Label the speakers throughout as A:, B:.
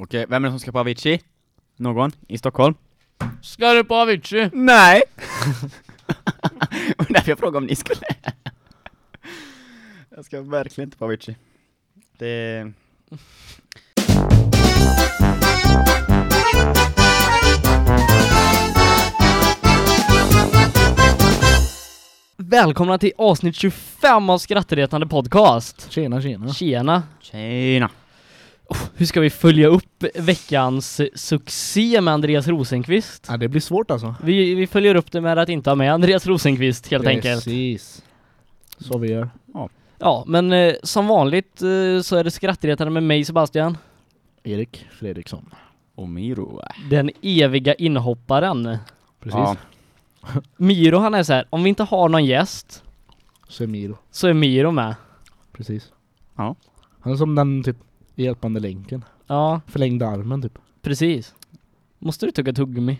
A: Okej, vem är det som ska på Avicii? Någon? I Stockholm?
B: Ska du på Avicii?
A: Nej! Och därför jag frågade om ni skulle. jag ska verkligen inte på Avicii. Det...
B: Välkomna till avsnitt 25 av Skrattretande podcast.
C: Tjena tjena.
B: Tjena.
A: Tjena!
B: Hur ska vi följa upp veckans succé med Andreas Rosenqvist?
C: Ja, det blir svårt alltså.
B: Vi, vi följer upp det med att inte ha med Andreas Rosenqvist helt enkelt.
C: Precis. Så vi gör.
B: Ja, men eh, som vanligt eh, så är det Skrattretande med mig Sebastian.
C: Erik Fredriksson.
A: Och Miro.
B: Den eviga inhopparen.
C: Precis.
A: Ja.
B: Miro han är så här, om vi inte har någon gäst
C: Så är Miro.
B: så är Miro med.
C: Precis.
A: Ja.
C: Han är som den typ hjälpande länken.
B: Ja,
C: Förlängda armen typ.
B: precis. Måste du tugga tuggummi?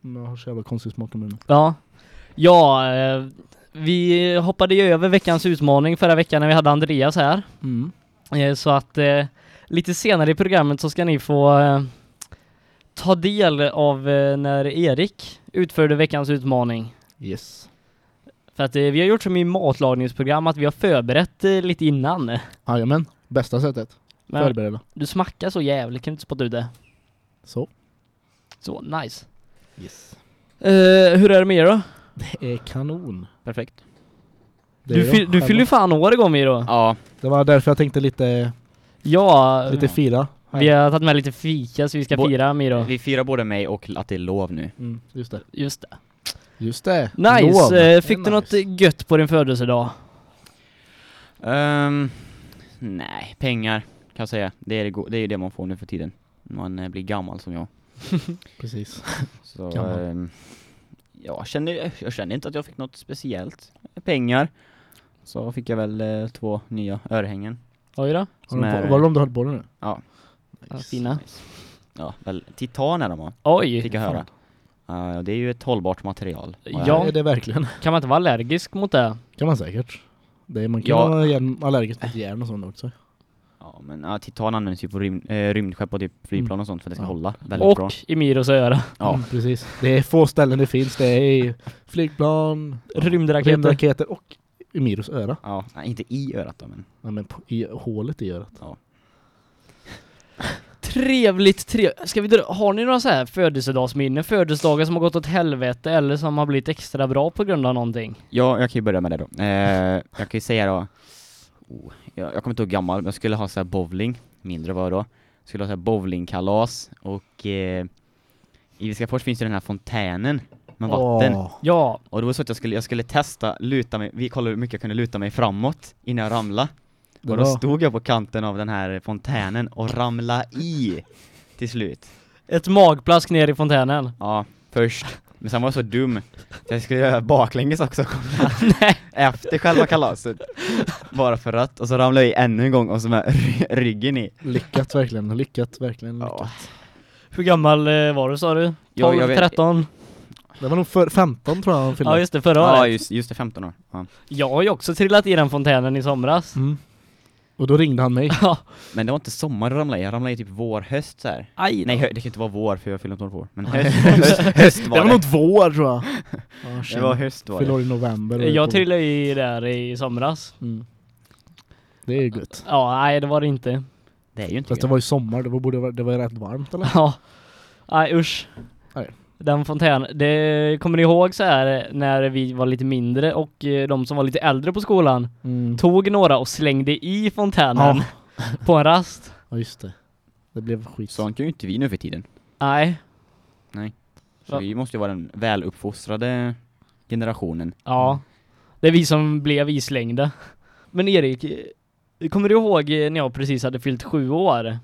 C: Jag har så jävla konstig smak i munnen.
B: Ja. Ja, eh, vi hoppade ju över veckans utmaning förra veckan när vi hade Andreas här.
C: Mm.
B: Eh, så att eh, lite senare i programmet så ska ni få ta del av när Erik utförde veckans utmaning.
C: Yes.
B: För att vi har gjort som i matlagningsprogram att vi har förberett lite innan.
C: Jajamän. Bästa sättet.
B: Men
C: Förbereda.
B: du smackar så jävligt, kan du inte spotta ut det?
C: Så.
B: Så, nice.
C: Yes.
B: Eh, hur är det med er då?
C: Det är kanon.
A: Perfekt.
C: Det
B: Du, fyll, du fyller ju fan år igår Miro.
A: Ja,
C: Det var därför jag tänkte lite,
B: Ja,
C: lite fira.
B: vi har tagit med lite fika så vi ska
A: Bo-
B: fira Miro.
A: vi firar både mig och att det är lov nu.
C: Mm, just det.
B: Just det.
C: Just det.
B: Nice!
C: Lov.
B: Eh, fick du
C: nice.
B: något gött på din födelsedag?
A: Ehm, nej, pengar kan jag säga. Det är, det, det är ju det man får nu för tiden. Man eh, blir gammal som jag.
C: Precis.
A: Så,
C: Gammal.
A: ehm, jag, känner, jag känner inte att jag fick något speciellt. Pengar. Så fick jag väl eh, två nya örhängen.
B: Oj då.
C: Har
A: Som
C: du
A: är-
C: var de du höll på dig nu?
A: Ja.
B: Ja, fina.
A: Ja, väl, titan är de va?
B: Oj!
A: Fick jag höra. Ja, det är ju ett hållbart material. har
B: Ja.
C: är det verkligen.
B: Kan man inte vara allergisk mot det?
C: kan man säkert. Det är, man kan
A: Ja.
C: vara allergisk mot järn och sånt också.
A: Ja, men ja, titan används ju på rym, eh, rymdskepp och typ flygplan och sånt för att det ska
C: Ja.
A: hålla väldigt bra.
B: Och i Miros öra.
A: Ja.
C: Mm, precis. Det är få ställen det finns. Det är flygplan,
B: Rymdraketer.
C: rymdraketer och i Miros öra.
A: Ja, nej, inte i örat då men.
C: Ja, men på, i hålet i örat.
B: Trevligt, trevligt. Ska vi dra, har ni några så här födelsedagsminnen? Födelsedagar som har gått åt helvete eller som har blivit extra bra på grund av någonting?
A: Ja, jag kan ju börja med det då. Eh, jag kan ju säga då, oh, jag, jag kommer inte ihåg gammal, men jag skulle ha så här bowling, mindre var jag då. Skulle ha så här bowlingkalas och eh, i Viskafors finns ju den här fontänen med vatten.
C: Åh,
B: Ja,
A: Och det var så att jag skulle, jag skulle testa luta mig, vi kollade hur mycket jag kunde luta mig framåt innan jag ramlade. Och då stod jag på kanten av den här fontänen och ramla i till slut.
B: ett magplask ner i fontänen.
A: Ja, först. Men sen var jag så dum. Så jag skulle göra baklänges också.
B: Nej.
A: Efter själva kalaset. Bara för att. Och så ramlade jag i ännu en gång och så med ry- ryggen i.
C: lyckat verkligen. Lyckat verkligen. Lyckat.
A: Ja.
B: Hur gammal eh, var du sa du? 12,
A: Ja, jag vet-
B: 13?
C: Det var nog för 15 tror jag han fyllde.
B: Ja just det, förra
A: Ja,
B: året.
A: just, just det, 15 år. Ja.
B: Jag har ju också trillat i den fontänen i somras.
C: Mm. Och då ringde han mig.
B: Ja,
A: Men det var inte sommar jag ramlade i, jag ramlade i typ vår, höst så här.
B: aj
A: Nej, hö- det kan inte vara vår för jag fyller inte år på år. Men höst, höst, höst
C: Det
A: var
C: var
A: det.
C: nog vår tror jag. Ja,
A: Det var höst var
C: Fyllde i november.
B: Jag trillade i där i somras.
C: Mm. Det är ju gött.
B: Ja, nej det var det inte.
A: Det är ju inte
C: Fast det var ju sommar, det var, borde, det var ju rätt varmt eller?
B: Ja. Nej usch.
C: Nej.
B: Den fontänen. Det kommer ni ihåg så här när vi var lite mindre och eh, de som var lite äldre på skolan
C: Mm.
B: tog några och slängde i fontänen på en rast?
C: Ja just det. Det blev skit.
A: Sånt gör ju inte vi nu för tiden.
B: Nej.
A: Så
B: Va?
A: vi måste ju vara den väluppfostrade generationen.
B: Ja. Det är vi som blev islängda. Men Erik, eh, kommer du ihåg eh, när jag precis hade fyllt sju år?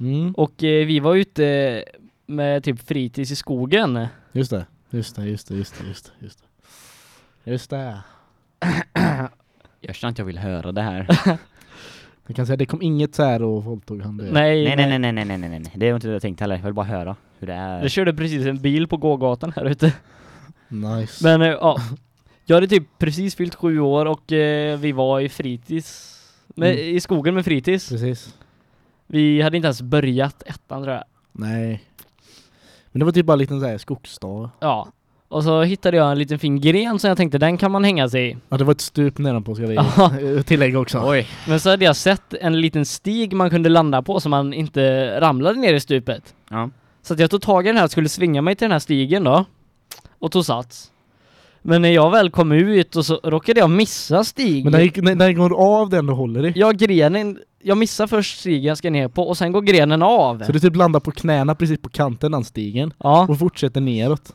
C: Mm.
B: Och eh, vi var ute med typ fritids i skogen.
C: Just det, just det, just det, just det, just det. Just det. Just det.
A: Jag känner att jag vill höra det här.
C: Jag kan säga det kom inget så här och våldtog han det.
B: Nej,
A: nej, nej, nej, nej, nej, nej, nej. nej. Det är inte det jag tänkte heller. Jag vill bara höra hur det är.
B: Jag körde precis en bil på gågatan här ute.
C: Nice.
B: Men eh, ja, jag hade typ precis fyllt sju år och eh, vi var i fritids. Med,
C: mm.
B: I skogen med fritids.
C: Precis.
B: Vi hade inte ens börjat ettan tror jag.
C: Nej, men det var typ bara en liten så här skogsstad.
B: Ja. Och så hittade jag en liten fin gren som jag tänkte den kan man hänga sig i.
C: Ja det var ett stup nedanpå ska vi eh, tillägga också.
A: Oj.
B: Men så hade jag sett en liten stig man kunde landa på så man inte ramlade ner i stupet.
A: Ja.
B: Så att jag tog tag i den här och skulle svinga mig till den här stigen då. Och tog sats. Men när jag väl kom ut och så råkade jag missa stigen.
C: Men den gick, den, den går av den du håller i.
B: Ja, grenen, jag missar först stigen jag ska ner på och sen går grenen av.
C: Så du typ landar på knäna precis på kanten den stigen
B: Ja,
C: och fortsätter neråt.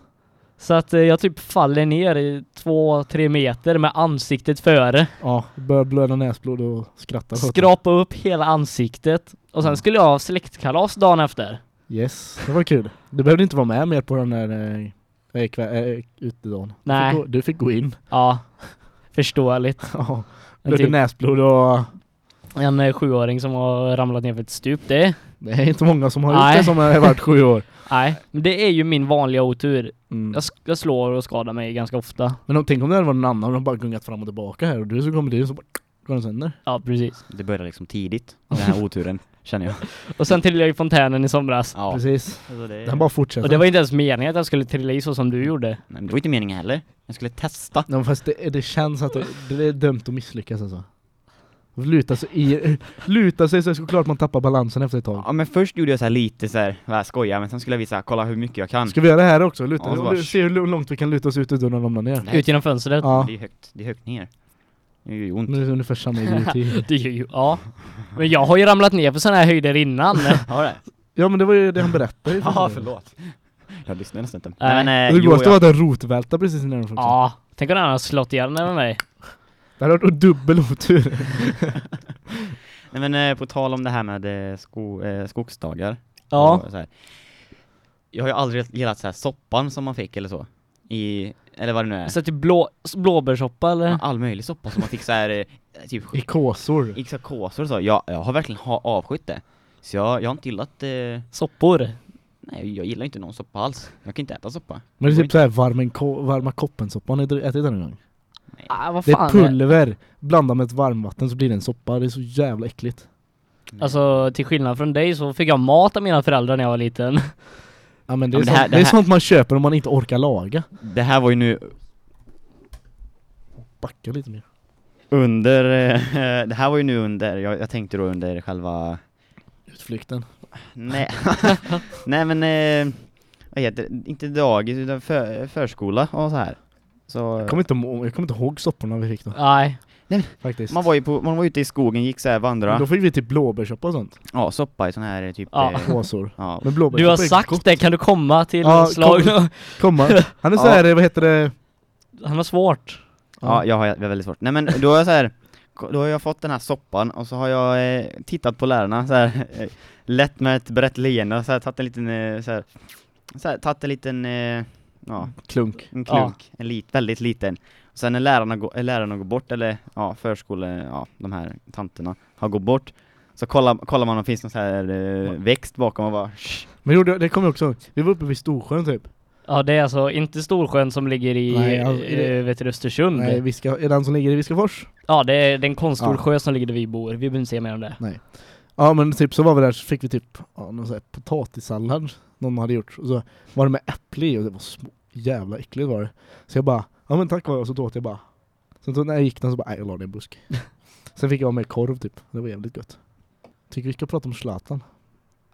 B: så att eh, jag typ faller ner i två, tre meter med ansiktet före.
C: Ja, börjar blöda näsblod och det.
B: Skrapa upp hela ansiktet. Och sen skulle jag ha släktkalas dagen efter.
C: Yes, det var kul. Du behövde inte vara med mer på den där kväll, eh, utedagen. Du
B: Nej.
C: fick gå- Du fick gå in.
B: Ja, förståeligt.
C: Ja, blödde
B: typ,
C: näsblod och
B: en eh, sjuåring som har ramlat ner för ett stup, det
C: det är inte många som har gjort
B: Nej.
C: det som har varit sju år.
B: Nej, men det är ju min vanliga otur.
C: Mm.
B: Jag, jag slår och skadar mig ganska ofta.
C: Men om, tänk om det hade varit någon annan och de bara gungat fram och tillbaka här och du så kommer dit och så bara går den sönder.
B: Ja, precis.
A: Det började liksom tidigt, den här oturen, känner jag.
B: Och sen trillade jag i fontänen i somras.
A: Ja.
C: Precis.
A: Alltså det...
C: Den bara fortsätter.
B: Och det var inte ens meningen att jag skulle trilla i så som du gjorde.
A: Nej, men det var inte meningen heller. Jag skulle testa.
C: Ja, fast det, det känns att det, det är dömt att misslyckas alltså. Luta sig, i, luta sig så är det såklart man tappar balansen efter ett tag.
A: Ja men först gjorde jag så här lite så här, skoja, men sen skulle jag visa, kolla hur mycket jag kan.
C: Ska vi göra det här också? Luta,
A: Ja, bara-
C: se hur långt vi kan luta oss ut utan att ramla ner.
A: Nej.
B: Ut genom fönstret.
C: Ja.
A: Det är högt, det är högt ner. Det gör ju ont.
C: Men det är ungefär samma idioti.
B: Det är ju, ja. Men jag har ju ramlat ner på sådana här höjder innan.
A: Har det?
C: Ja men det var ju det han berättade ju.
A: Ja, förlåt. Jag lyssnade nästan inte.
B: Nej.
A: men, eh,
C: Det går att
A: jag,
C: en rotvälta precis innan också.
B: ja. Tänk om han har slått ihjäl med mig.
C: Det hade varit dubbel otur.
A: nej men eh, på tal om det här med eh, sko, eh, skogsdagar.
B: Ja.
A: och Så här. Jag har ju aldrig gillat så här soppan som man fick eller så. I, eller vad det nu är.
B: Så typ blå, blåbärssoppa eller?
A: Ja, All möjlig soppa som man fick så här, eh, typ
C: I kåsor.
A: i så här kåsor så. Jag, jag har verkligen ha, avskytt det. Så jag, jag har inte gillat, eh,
B: Soppor?
A: nej jag gillar inte någon soppa alls. Jag kan inte äta soppa.
C: Men det är typ såhär varmen ko- varma koppen-soppa, har ni ätit den en gång?
B: Ah, vad
C: Det är
B: fan.
C: pulver, blandat med ett varmvatten så blir det en soppa, det är så jävla äckligt.
B: Alltså till skillnad från dig så fick jag mat av mina föräldrar när jag var liten.
C: Ja men det
A: Ja,
C: är,
A: men det här-
C: sånt,
A: det
C: det är
A: här-
C: sånt man köper om man inte orkar laga.
A: Det här var ju nu
C: Backa lite mer.
A: under, eh, det här var ju nu under, jag, jag tänkte då under själva
C: Utflykten.
A: Nej, nej men, eh, vad heter det? Inte dagis utan för, förskola och så här. Så,
C: Jag kommer inte, jag kommer inte ihåg sopporna vi fick då,
B: Nej.
C: faktiskt.
A: man var ju på, man var ute i skogen, gick så här
C: Men
A: vandra,
C: Då fick vi typ blåbärssoppa och sånt.
A: ja soppa i sån här typ,
B: Ja.
A: eh,
C: Kåsor.
A: ja.
C: Men
B: Du har sagt
C: gott.
B: det, kan du komma till
C: Ja,
B: slag?
C: Komma. Han är
A: Ja.
C: såhär, vad heter det?
B: Han har svårt.
A: ja, jag har jag har väldigt svårt. Nej men då har jag så här, då har jag fått den här soppan och så har jag eh, tittat på lärarna så här, eh, lätt med ett brett leende och så här, tagit en liten, eh, så här, så här, tagit en liten, eh, ja,
C: Klunk.
A: En klunk, en lit, väldigt liten. Och sen när lärarna, går, eh, lärarna går bort, eller ja, förskole, ja, de här tanterna har gått bort, så kollar, kollar man om det finns någon så här eh, växt bakom och bara "Shh."
C: Men gjorde, det kommer jag också. Vi var uppe vid Storsjön typ.
B: Ja det är alltså inte Storsjön som ligger i
C: Nej, alltså,
B: eh, vet du, Östersund.
C: Nej, vi ska, är den som ligger i Viskafors?
B: Ja det är, det är en konststor
C: Ja.
B: sjö som ligger där vi bor. Vi behöver inte säga mer om det.
C: Ja men typ så var vi där så fick vi typ ja, någon sån här potatissallad någon hade gjort och så var det med äpple i och det var så jävla äckligt var det. Så jag bara, ja men tack var jag så åt jag bara. Sen så när jag gick den så bara, jag la det i en busk. Sen fick jag med korv typ, det var jävligt gött. Tycker vi ska prata om Zlatan.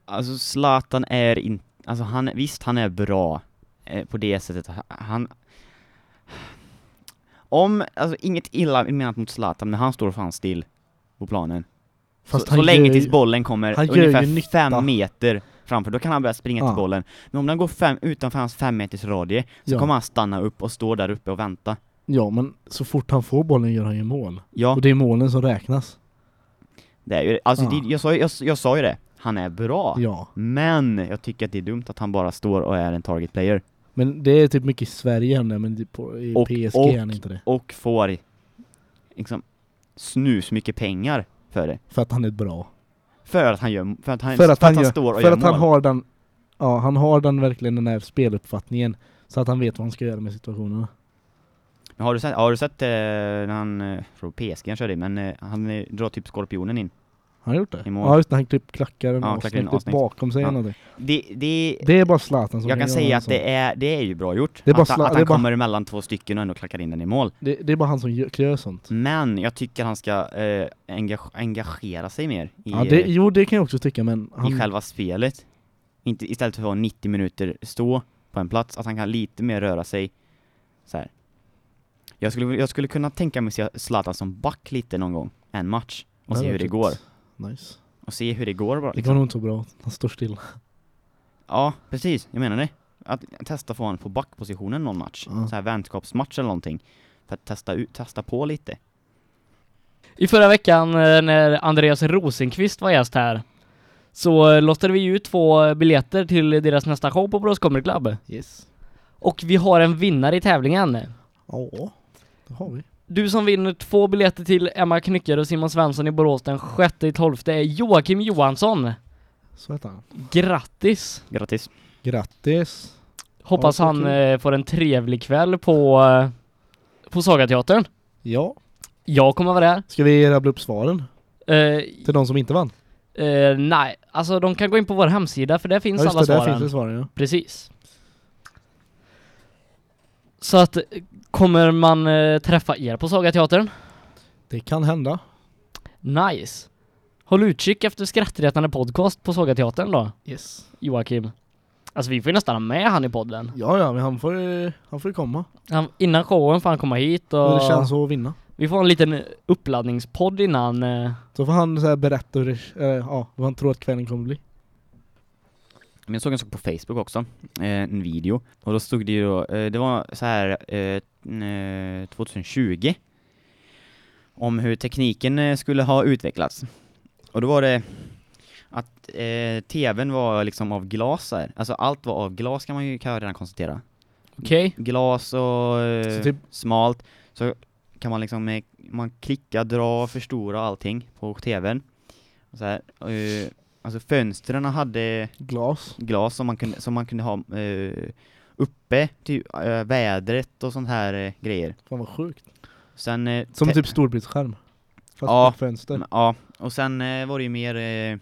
A: Alltså Zlatan är inte, alltså han, visst han är bra eh, på det sättet, han om, alltså inget illa menat mot Zlatan, men han står fan still på planen.
C: Fast
A: så, så länge tills bollen kommer ungefär fem meter framför, då kan han börja springa
C: Ja.
A: till bollen. Men om den går fem, utanför hans fem meters radie, så
C: Ja.
A: kommer han stanna upp och stå där uppe och vänta.
C: Ja men så fort han får bollen gör han ju mål.
A: Ja,
C: Och det är målen som räknas.
A: det är ju alltså det, jag, sa, jag, jag sa ju det, han är bra.
C: Ja.
A: Men jag tycker att det är dumt att han bara står och är en target player.
C: Men det är typ mycket i Sverige han är, men på, i
A: Och-
C: PSG
A: och-
C: är han inte det.
A: Och får liksom snus mycket pengar för det.
C: För att han är bra.
A: För att han gör, för att han,
C: för att han, gör,
A: står och
C: för
A: gör
C: att han
A: mål.
C: har den Ja, han har den verkligen den här speluppfattningen Så att han vet vad han ska göra med situationerna
A: Men har du sett, har du sett eh, när han, eh, från PSG han körde men eh, han eh, drar typ skorpionen in.
C: Har han gjort det?
A: I mål.
C: Ja just det, han typ klackar en
A: Ja,
C: avsnitt typ
A: avsnitt.
C: bakom sig
A: Ja.
C: eller någonting.
A: Det, det,
C: Det är bara Zlatan som
A: jag kan säga att det är, det är ju bra gjort.
C: Det är bara
A: att, att
C: det
A: han
C: bara-
A: kommer emellan två stycken och ändå klackar in den i mål.
C: det, det är bara han som gör, gör sånt.
A: Men jag tycker han ska eh, engage, engagera sig mer i,
C: Ja, det,
A: eh,
C: jo det kan jag också tycka men
A: i
C: han,
A: själva spelet. Inte, istället för att vara 90 minuter stå på en plats, att han kan lite mer röra sig så här. Jag skulle, jag skulle kunna tänka mig se Zlatan som back lite någon gång, en match, och se hur det går.
C: Nice.
A: Och se hur det går bara
C: Det
A: liksom.
C: går nog inte så bra, han står still.
A: Ja, precis, jag menar det. Att testa få honom på backpositionen någon match,
C: Ja.
A: så här vänskapsmatch eller någonting. För att testa, ut, testa på lite.
B: I förra veckan eh, när Andreas Rosenqvist var gäst här så eh, lottade vi ut två biljetter till deras nästa show på Borås Comedy Club.
C: Yes.
B: Och vi har en vinnare i tävlingen.
C: Ja, det har vi.
B: Du som vinner två biljetter till Emma Knyckare och Simon Svensson i Borås den 6 i 12 är Joakim Johansson.
C: Så heter han.
B: Grattis!
A: Grattis.
C: Grattis.
B: Hoppas
C: så
B: han
C: kul.
B: eh, får en trevlig kväll på, eh, på Sagateatern.
C: Ja,
B: Jag kommer vara där.
C: ska vi rabbla upp svaren
B: Eh,
C: till de som inte vann?
B: eh, nej, alltså de kan gå in på vår hemsida för där finns
C: Ja just
B: alla
C: det, där
B: svaren.
C: finns det svaren ja.
B: Precis. Så att, kommer man eh, träffa er på Sagateatern?
C: Det kan hända.
B: Nice! Håll utkik efter skrattretande podcast på Sagateatern då,
C: Yes.
B: Joakim. Alltså vi får ju nästan ha med han i podden.
C: Ja ja, men han får ju, han får ju komma.
B: Han, innan showen får han komma hit och
C: det känns att vinna.
B: vi får en liten uppladdningspodd innan. eh,
C: Så får han så här berätta hur det, eh, ja, vad han tror att kvällen kommer bli.
A: Men jag såg en sak på Facebook också, eh, en video, och då stod det ju då, eh, det var så här eh, n- eh, 2020, om hur tekniken skulle ha utvecklats. Och då var det att eh, tvn var liksom av glas här. alltså allt var av glas kan man ju kan jag redan konstatera.
B: Okej?
A: Glas och eh,
C: Så typ-
A: smalt, så kan man liksom, eh, man klicka, dra, förstora allting på tvn. Och så här, eh, alltså fönstren hade
C: Glas.
A: glas som man kunde, som man kunde ha eh, uppe, typ eh, vädret och sånt här eh, grejer.
C: Fan vad sjukt.
A: Sen, eh,
C: Som typ storbildsskärm. Fast
A: Ja,
C: fönster.
A: ja, och sen eh, var det ju mer, eh,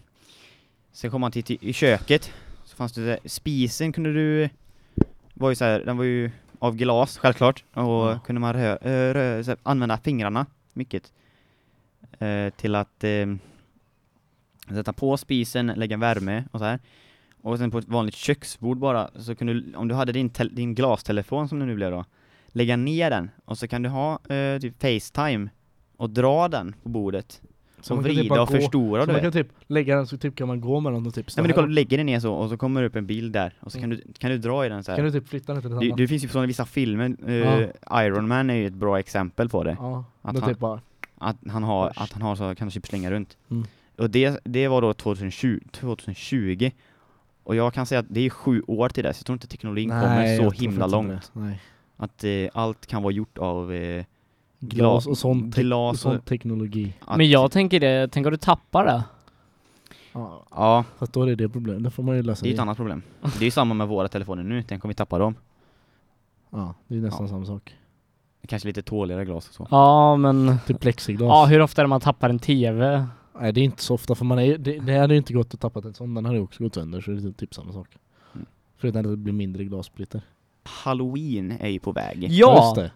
A: sen kom man till, till i köket, så fanns det, där- spisen kunde du, var ju så här, den var ju av glas självklart, och
C: Ja.
A: kunde man rö, rö, här, använda fingrarna mycket till att sätta på spisen, lägga värme och så här. Och sen på ett vanligt köksbord bara, så kunde du, om du hade din, din glastelefon som det nu blev då, lägga ner den, och så kan du ha eh, typ Facetime och dra den på bordet
C: Så
A: och
C: kan typ
A: vrida
C: bara
A: och förstora
C: Så
A: du
C: man kan typ lägga den så typ kan man gå mellan och typ stå
A: Nej men du, kollar, du lägger den ner så och så kommer det upp en bild där och så kan
C: Mm.
A: du, kan du dra i den så här.
C: Kan du typ flytta den till
A: det,
C: annat?
A: det finns ju sådana vissa filmer, eh,
C: Ja.
A: Iron Man är ju ett bra exempel på det.
C: Ja,
A: Att han-
C: typ bara
A: Att han har, att han har så kan typ slänga runt.
C: Mm.
A: Och det, det var då 2020, 2020. Och jag kan säga att det är sju år till dess, jag tror inte teknologin kommer
C: jag
A: så himla långt.
C: Nej.
A: Att eh, allt kan vara gjort av eh,
C: Glas och sån, te-
A: glas
C: och sån
A: och-
C: teknologi.
A: att,
B: Men jag tänker det, tänk om du tappar det?
C: Ja,
A: Ja,
C: fast då är det det problemet. Det får man ju lösa.
A: det är ett
C: det.
A: annat problem. Det är ju samma med våra telefoner nu, tänk om vi tappar dem.
C: Ja, det är nästan
A: Ja.
C: samma sak.
A: Kanske lite tåligare glas och så.
B: Ja men,
C: Typ plexiglas.
B: ja hur ofta är det man tappar en TV?
C: Nej det är inte så ofta för man är, det, det hade ju inte gått att tappa en sån, den hade ju också gått sönder så det är typ samma sak.
A: Mm.
C: Förutom att det blir mindre glassplitter.
A: Halloween är ju på väg.
B: Ja,
C: Just det.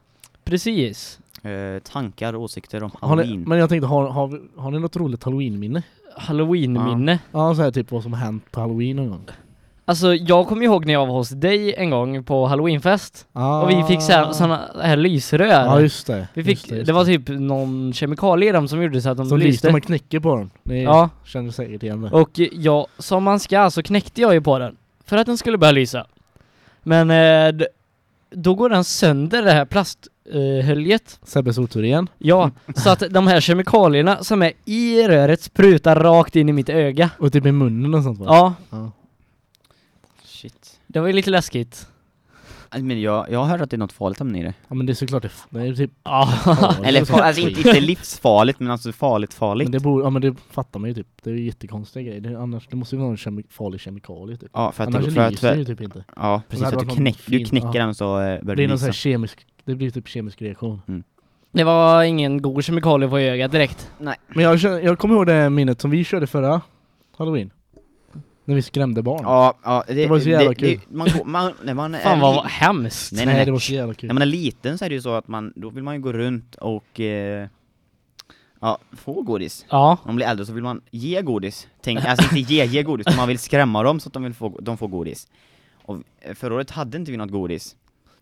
B: precis!
A: Eh, tankar och åsikter om
C: Har ni,
A: halloween.
C: men jag tänkte, har, har, har ni något roligt halloween-minne?
B: Halloween-minne.
C: Ja, så här typ vad som har hänt på halloween någon gång.
B: Alltså jag kommer ihåg när jag var hos dig en gång på halloweenfest
C: Ah.
B: och vi fick så här, såna här lysrör.
C: Ja just det.
B: vi fick,
C: just just
B: det var typ någon kemikalie i dem som gjorde så att de
C: Som lyste,
B: lyste.
C: man knäcker på den. Ni
B: Ja,
C: känner säkert igen det.
B: och jag, som man ska så knäckte jag ju på den för att den skulle börja lysa. Men eh, då går den sönder det här plasthöljet. Eh.
C: Sebbes otur igen.
B: ja, så att de här kemikalierna som är i röret sprutar rakt in i mitt öga.
C: Och typ i munnen och sånt va?
B: Ja,
C: ja.
B: Det var ju lite läskigt.
A: Alltså, Men jag, jag har hört att det är något farligt ämne i det.
C: Ja men det är såklart det, det är typ
B: Ja,
A: Eller fa- alltså inte, inte livsfarligt, men alltså farligt farligt.
C: Men det, borde, ja, men det fattar man ju typ. Det är ju jättekonstiga grejer. Det, annars, det måste ju vara en kemi farlig kemikalie typ.
A: Ja, för att,
C: annars
A: det, för att,
C: lyser
A: för,
C: ju typ inte.
A: ja precis, att du,
C: någon
A: knäck, du knäcker
C: ja.
A: den så eh, börjar
C: Det
A: det
C: är någon sån här kemisk, det blir typ kemisk reaktion.
B: Det var ingen god kemikalie på ögat direkt.
C: Men jag, jag kommer ihåg det minnet som vi körde förra halloween. När vi skrämde barn.
A: Ja, ja det,
C: Det var så jävla
A: det,
C: kul.
A: Det, man, man, när man
B: Fan
A: är
B: vad
A: li-
B: hemskt.
A: Nej,
C: Nej,
A: nej,
C: det var så jävla kul.
A: När man är liten så är det ju så att man, då vill man ju gå runt och eh, ja, få godis.
B: Ja.
A: Om man blir äldre så vill man ge godis. Tänk, alltså inte ge, ge godis, man vill skrämma dem så att de, vill få, de får godis. Och eh, förra året hade inte vi något godis.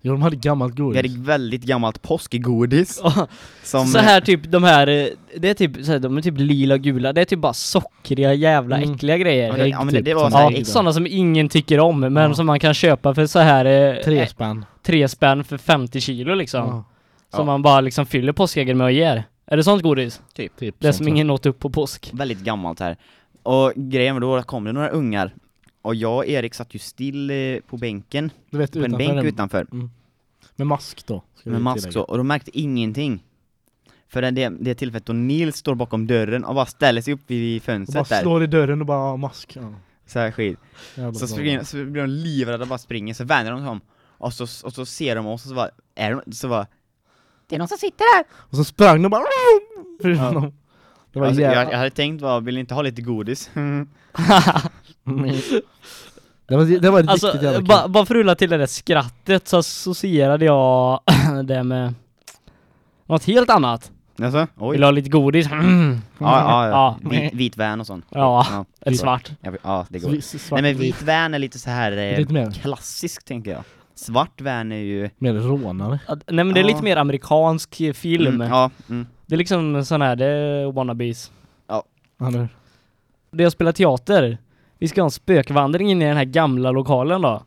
C: Jo, de hade gammalt
A: Vi
C: godis.
A: hade väldigt gammalt påskgodis. Som,
B: så här typ de här, eh, det är typ, så här, de är typ lila och gula, det är typ bara sockriga jävla
C: Mm.
B: äckliga grejer.
A: Ja, det- ja, men det- det var
C: som
A: så här
C: ägg
B: Ja, sådana som ingen tycker om, men
C: Ja.
B: som man kan köpa för så här eh,
C: Tre
B: eh,
C: spänn.
B: tre spänn för 50 kilo liksom.
C: Ja,
B: Som
A: Ja.
B: man bara liksom fyller påskäggen med och ger. Är det sånt godis?
C: typ
B: Det
C: sånt
B: som ingen åt upp på påsk.
A: väldigt gammalt här. Och grejen var då kom det några ungar, och jag och Erik satt ju still på bänken,
C: Du vet
A: på en
C: utanför
A: bänk
C: den-
A: utanför,
C: Med mask då.
A: med mask så, och de märkte ingenting. För det, det, tillfället då Nils står bakom dörren och bara ställer sig upp vid
C: Och bara
A: fönstret där,
C: slår i dörren och bara mask. Ja.
A: så här skit. Så, springer, så blir de livrädda och bara springer, så vänder de sig om, och så, och så ser de oss och så bara, är de, så bara Det är någon som sitter där!
C: Och så sprang de bara
A: Ja.
C: Det var
A: Alltså, jag, jag hade tänkt bara, vill inte ha lite godis?
C: det var, det var riktigt
B: Alltså,
C: jävla kul.
B: ba, bara för att rulla till det där skrattet så associerade jag det med något helt annat.
A: alltså, oj.
B: Vill ha lite godis? Mm.
A: Ja, ja, ja.
B: Ja.
A: Vit, vit van och sånt.
B: Ja,
A: ja.
B: eller svart.
A: Ja, ja det går.
C: Svart,
A: Nej men
C: vit.
A: van är lite så här eh,
C: Lite mer,
A: klassisk tänker jag. Svart van är ju...
C: mer rånare.
B: Nej men det är
A: Ja.
B: lite mer amerikansk film.
A: Mm, ja, mm.
B: Det är liksom sån här, det är wannabes.
C: Han är
B: Det jag spelar teater, vi ska ha en spökvandring in i den här gamla lokalen då.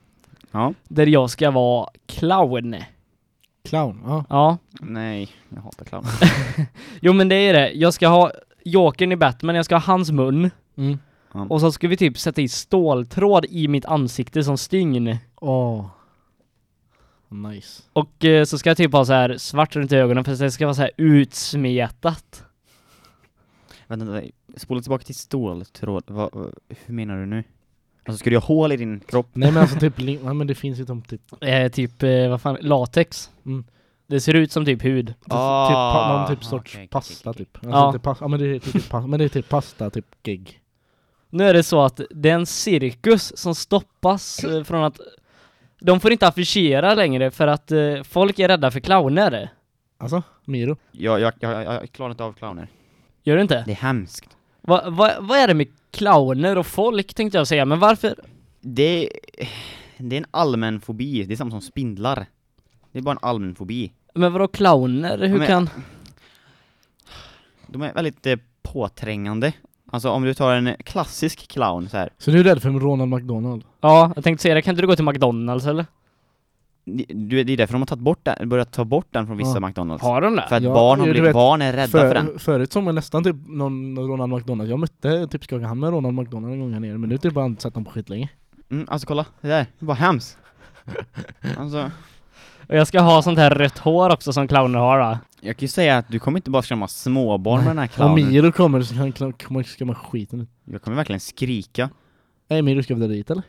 A: Ja.
B: Där jag ska vara clown.
C: clown. Ja.
B: Ja.
A: Nej, jag hatar clown.
B: Jo men det är det. Jag ska ha Jokern i Batman, jag ska ha hans mun.
C: Mm.
B: Och så ska vi typ sätta i ståltråd i mitt ansikte som stygn.
C: Åh. Nice.
B: Och eh, så ska jag typ ha så här svart runt ögonen för det ska vara så här utsmetat.
A: Vänta, spola tillbaka till ståltråd. Vad- hur menar du nu? Alltså ska du ha hål i din kropp?
C: Nej men alltså typ, ja, men det finns ju som typ,
B: Eh, typ, eh, vad fan, latex.
C: Mm.
B: Det ser ut som typ hud.
C: typ, pa, någon typ
A: Ah,
C: sorts
A: okej, okej,
C: pasta
A: okej,
C: typ. Alltså
B: Ja.
C: inte pas- ja men det är typ, pas- men det är typ pasta typ gig.
B: Nu är det så att det är en cirkus som stoppas eh, från att de får inte affischera längre för att eh, folk är rädda för clowner.
C: Alltså, Miro.
A: Jag, jag, jag, jag, jag klarar inte av clowner.
B: Gör du inte?
A: Det är hemskt.
B: Va, va, vad är det med clowner och folk tänkte jag säga, men varför?
A: Det, det är en allmän fobi. Det är samma som spindlar. Det är bara en allmän fobi.
B: Men vadå clowner? Hur
A: men-
B: kan...
A: De är väldigt eh, påträngande. Alltså om du tar en klassisk clown så här.
C: Så du är rädd för Ronald McDonald?
B: Ja, jag tänkte säga det, kan inte du gå till McDonalds eller?
A: Du, det är därför de har tagit bort den, börjat ta bort den från vissa
C: Ja.
A: McDonalds.
B: Har de det?
A: För att
C: Ja,
A: barn, har blivit,
C: vet,
A: barn är rädda för, den.
C: Förut såg man nästan typ någon Ronald McDonald. Jag mötte typ skakade hand med Ronald McDonald en gång här nere men nu typ har jag inte sett honom på skitlänge.
A: Mm, alltså kolla, det där, det var hemskt. Alltså,
B: Och jag ska ha sånt här rött hår också som clowner har då.
A: jag kan ju säga att du kommer inte bara skrämma småbarn med den här
C: Om
A: clownen.
C: Miro kommer så han kommer skrämma skiten ut.
A: Jag kommer verkligen skrika.
C: Nej Miro ska vi dit eller?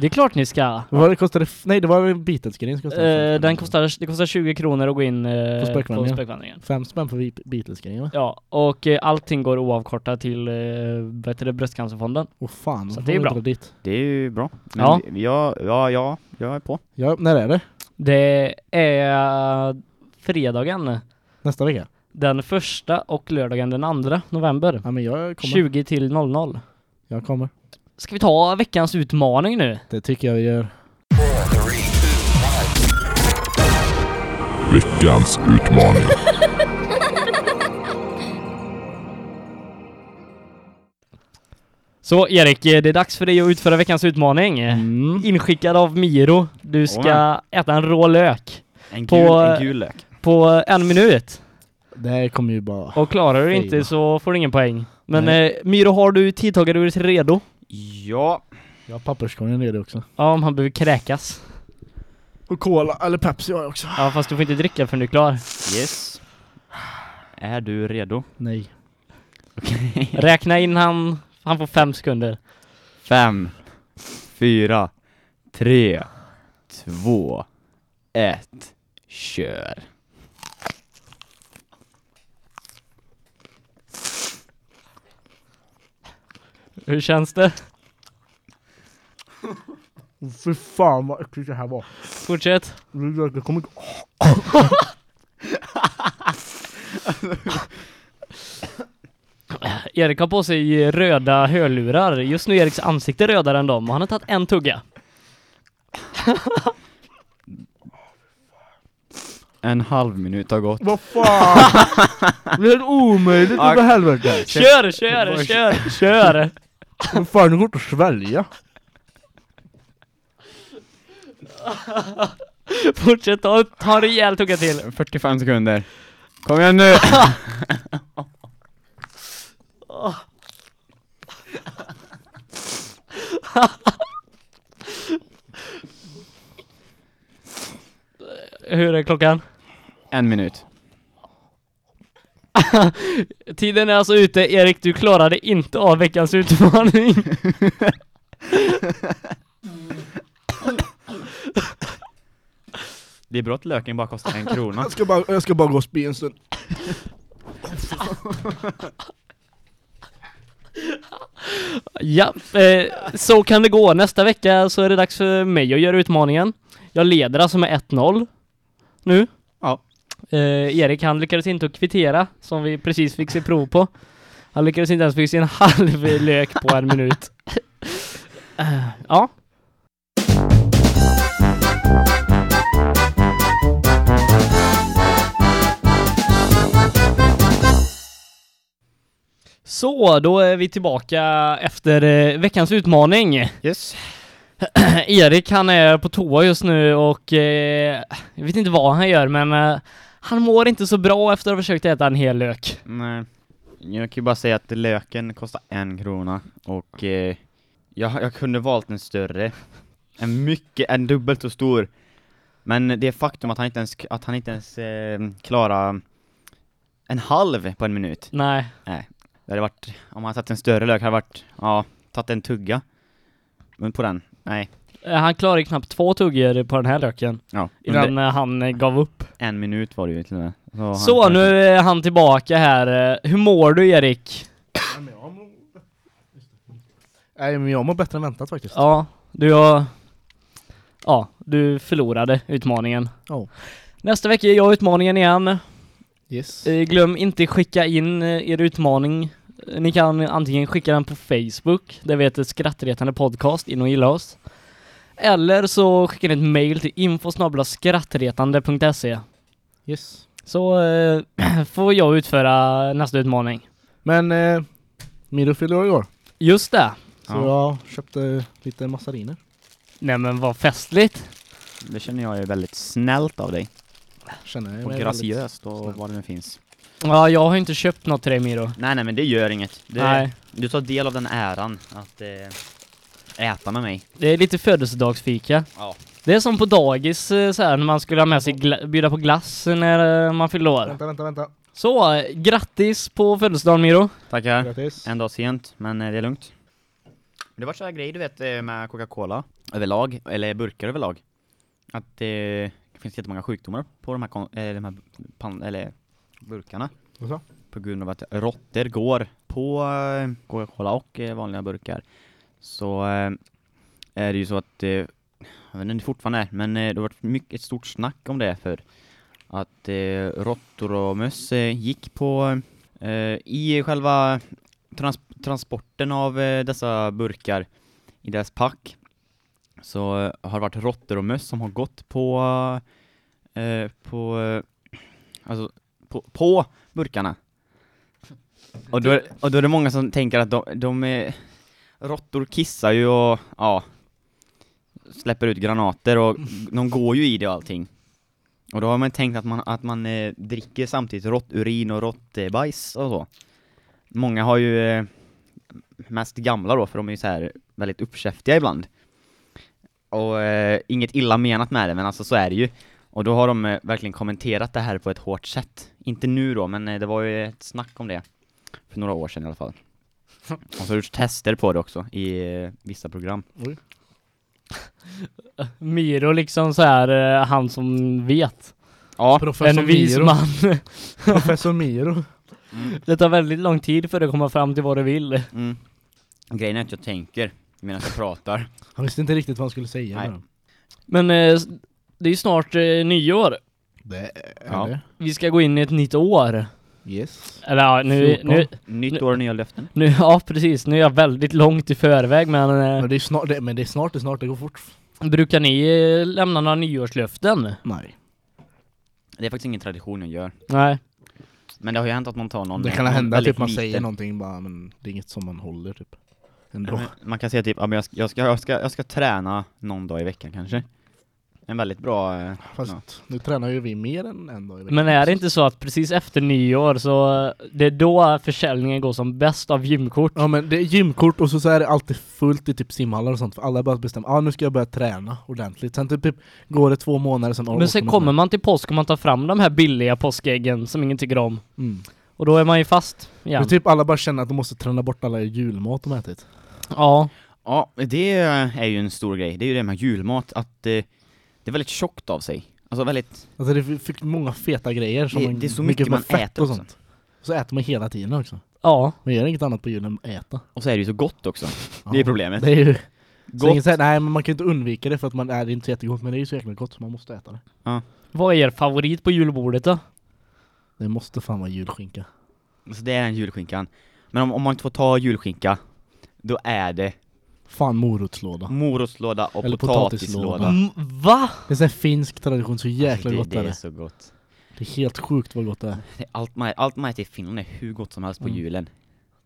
B: Det är klart ni ska.
C: Vad det kostade? Nej det var Beatles-grejen som kostade.
B: Eh, den kostar, det kostar 20 kronor att gå in eh,
C: På spökvandringen.
B: på spökvandringen.
C: Fem spänn för Be- Beatles-grejen va?
B: Ja, och eh, allting går oavkortat till, heter det, Bröstcancerfonden.
C: Åh fan,
B: Så det är bra.
C: Dit.
A: Det är ju bra. Men
B: Ja.
A: ja, ja, ja, jag är på.
C: Ja, när är det?
B: Det är fredagen
C: Nästa vecka?
B: den första och lördagen den andra november.
C: Ja men jag kommer.
B: 20 till 00.
C: Jag kommer.
B: Ska vi ta veckans utmaning nu?
C: Det tycker jag vi gör.
D: Veckans utmaning.
B: Så Erik, eh, det är dags för dig att utföra veckans utmaning.
C: Mm.
B: Inskickad av Miro. Du ska
A: Jajamän.
B: äta en rå lök
A: En
B: På,
A: gul,
B: eh,
A: en gul lök.
B: på en minut.
C: Det här kommer ju bara...
B: Och klarar du inte så får du ingen poäng. Men eh, Miro, har du tidtagaruret redo?
A: Ja.
C: Jag har papperskorgen redo också.
B: Ja, om han behöver kräkas.
C: Och cola, eller Pepsi har jag också.
B: Ja, fast du får inte dricka förrän du är klar.
A: Yes. Är du redo?
C: Nej.
A: Okej.
B: Räkna in han, han får fem sekunder.
A: Fem, fyra, tre, två, ett, kör.
B: Hur känns det?
C: Fy fan vad äckligt det här var.
B: Fortsätt.
C: Jag kommer inte...
B: Erik har på sig röda hörlurar. Just nu är Eriks ansikte rödare än dem och han har tagit en tugga.
A: En halv minut har gått.
C: Vad fan! Det är omöjligt för helvete!
B: Kör, kör, kör, kör!
C: Vad fan, det går inte att svälja.
B: Fortsätt, ta, ta en rejäl tugga till.
A: 45 sekunder. Kom igen nu!
B: Hur är klockan?
A: En minut.
B: Tiden är alltså ute. Erik, du klarade inte av veckans utmaning.
A: Det är bra att löken bara kostar en krona.
C: Jag ska bara, jag ska bara gå och spy en stund.
B: Ja, eh, så kan det gå. Nästa vecka så är det dags för mig att göra utmaningen. Jag leder alltså med 1-0 nu.
A: Ja.
B: Eh, Erik han lyckades inte att kvittera som vi precis fick se prov på. Han lyckades inte ens få i sig en halv lök på en minut. Uh, ja. Så, då är vi tillbaka efter eh, veckans utmaning.
A: Yes.
B: Erik han är på toa just nu och eh, jag vet inte vad han gör men eh, han mår inte så bra efter att ha försökt äta en hel lök.
A: Nej. Jag kan ju bara säga att löken kostar en krona och eh, jag, jag kunde valt en större. En mycket, en dubbelt så stor. Men det faktum att han inte ens, att han inte ens eh, klarar en halv på en minut.
B: Nej,
A: Det hade varit, om han tagit en större lök hade det varit, ja, tagit en tugga. Men på den, nej.
B: eh, han klarade knappt två tuggor på den här löken
A: Ja,
B: innan
A: under
B: eh, han eh, gav upp.
A: en minut var det ju till och med. Så,
B: Så, nu är han tillbaka här. Hur mår du Erik?
C: Nej men jag mår bättre än väntat faktiskt.
B: Ja, du har... Ja, du förlorade utmaningen.
C: Ja.
B: Nästa vecka är jag utmaningen igen.
C: Yes.
B: Glöm inte skicka in er utmaning. Ni kan antingen skicka den på Facebook, där vi heter Skrattretande Podcast, in och gilla oss. Eller så skickar ni ett mail till info.skrattretande.se
C: Yes.
B: Så eh, får jag utföra nästa utmaning.
C: Men eh, Miro fyllde år igår.
B: Just det!
C: Så
A: Ja.
C: jag köpte lite massariner.
B: Nej men vad festligt!
A: Det känner jag är väldigt snällt av dig.
C: Känner jag
A: Och graciöst och
C: snällt.
A: vad det nu finns.
B: Ja, jag har inte köpt något till dig Miro.
A: Nej nej men det gör inget. Det,
B: Nej,
A: Du tar del av den äran att eh, äta med mig.
B: det är lite födelsedagsfika.
A: Ja.
B: Det är som på dagis eh, så här, när man skulle ha med sig gla- bjuda på glass när eh, man fyllde år.
C: Vänta, vänta, vänta.
B: Så, eh, grattis på födelsedagen Miro.
A: Tackar.
C: Grattis.
A: En dag sent, men eh, det är lugnt. Det var så här grej du vet eh, med Coca-Cola överlag, eller burkar överlag. Att eh, det finns jättemånga sjukdomar på de här, kon- eh, de här pan- eller burkarna.
C: Vad så?
A: På grund av att råttor går på eh, Coca-Cola och eh, vanliga burkar. Så eh, är det ju så att, eh, jag vet inte om det fortfarande är, men eh, det har varit mycket, ett stort snack om det för att eh, råttor och möss eh, gick på, eh, i själva trans transporten av eh, dessa burkar i deras pack så eh, har det varit råttor och möss som har gått på, eh, på, eh, alltså på, på burkarna. Och då, är- och då är det många som tänker att de, de är, råttor kissar ju och, ja, släpper ut granater och de går ju i det och allting. Och då har man tänkt att man, att man eh, dricker samtidigt råtturin och råttbajs och så. Många har ju, eh, mest gamla då, för de är ju så här väldigt uppkäftiga ibland. Och eh, inget illa menat med det, men alltså så är det ju. Och då har de eh, verkligen kommenterat det här på ett hårt sätt. Inte nu då, men eh, det var ju ett snack om det. För några år sedan i alla fall. Och så har gjorts tester på det också i eh, vissa program.
B: Miro liksom så här, eh, han som vet.
A: Ja,
C: Professor
B: en vis
C: Miro.
B: man.
C: Professor Miro.
B: det tar väldigt lång tid för att komma fram till vad du vill.
A: mm. Grejen är att jag tänker medan jag pratar.
C: Han visste inte riktigt vad han skulle säga.
A: Nej.
B: Men eh, det är ju snart eh, nyår.
C: Det är
A: Ja.
C: det.
B: Vi ska gå in i ett nytt år.
C: Yes.
B: Eller ja, nu,
C: 14.
B: nu,
A: Nytt
B: Nu-
A: år, nya löften.
B: nu, ja precis, nu är jag väldigt långt i förväg men, eh,
C: Men det är snart, det, men det är snart, det är snart, det går fort.
B: brukar ni eh, lämna några nyårslöften?
C: Nej.
A: Det är faktiskt ingen tradition jag gör.
B: Nej.
A: Men det har ju hänt att man tar någon
C: Det kan
A: någon
C: hända typ man
A: liten.
C: säger någonting bara, men det är inget som man håller typ. Ändå.
A: Man kan säga typ, ja, men jag, ska, jag, ska, jag, ska, jag ska träna någon dag i veckan kanske. En väldigt bra... eh,
C: Fast
A: ja.
C: nu tränar ju vi mer än en dag i veckan.
B: Men är det inte så att precis efter nyår så, det är då försäljningen går som bäst av gymkort?
C: Ja men det är gymkort och så, så är det alltid fullt i typ simhallar och sånt för alla bara bestämmer, ja ah, nu ska jag börja träna ordentligt. Sen typ, typ går det två månader sen
B: Men sen kommer man till påsk och man tar fram de här billiga påskäggen som ingen tycker om.
C: mm.
B: Och då är man ju fast igen.
C: Men typ alla bara känner att de måste träna bort alla julmat de ätit.
B: Ja.
A: Ja, det är ju en stor grej. Det är ju det med julmat, att eh, det är väldigt tjockt av sig. Alltså väldigt...
C: Alltså det fick många feta grejer som
A: Det-
C: man-
A: det är så mycket man
C: fett
A: äter
C: och
A: också.
C: sånt. Så äter man hela tiden också.
B: Ja.
C: Man gör inget annat på julen än att äta.
A: Och så är det ju så gott också.
C: Ja.
A: Det är problemet.
C: Det är ju... Så
A: Gott.
C: säger, nej men man kan ju inte undvika det för att man är inte så jättegott men det är ju så jäkla gott så man måste äta det.
B: Vad är er favorit på julbordet då?
C: Det måste fan vara julskinka.
A: Så det är den julskinkan. Men om, om man inte får ta julskinka, då är det
C: Fan morotslåda.
A: morotslåda och
C: Eller
A: potatislåda.
C: potatislåda.
B: Mm, va?
C: Det är en finsk tradition, så jäkla
A: Alltså, det,
C: gott
A: det
C: är
A: är
C: det.
A: så gott.
C: Det är helt sjukt vad gott det är.
A: Det är allt, man, allt man äter i Finland är hur gott som helst på
C: Mm.
A: julen.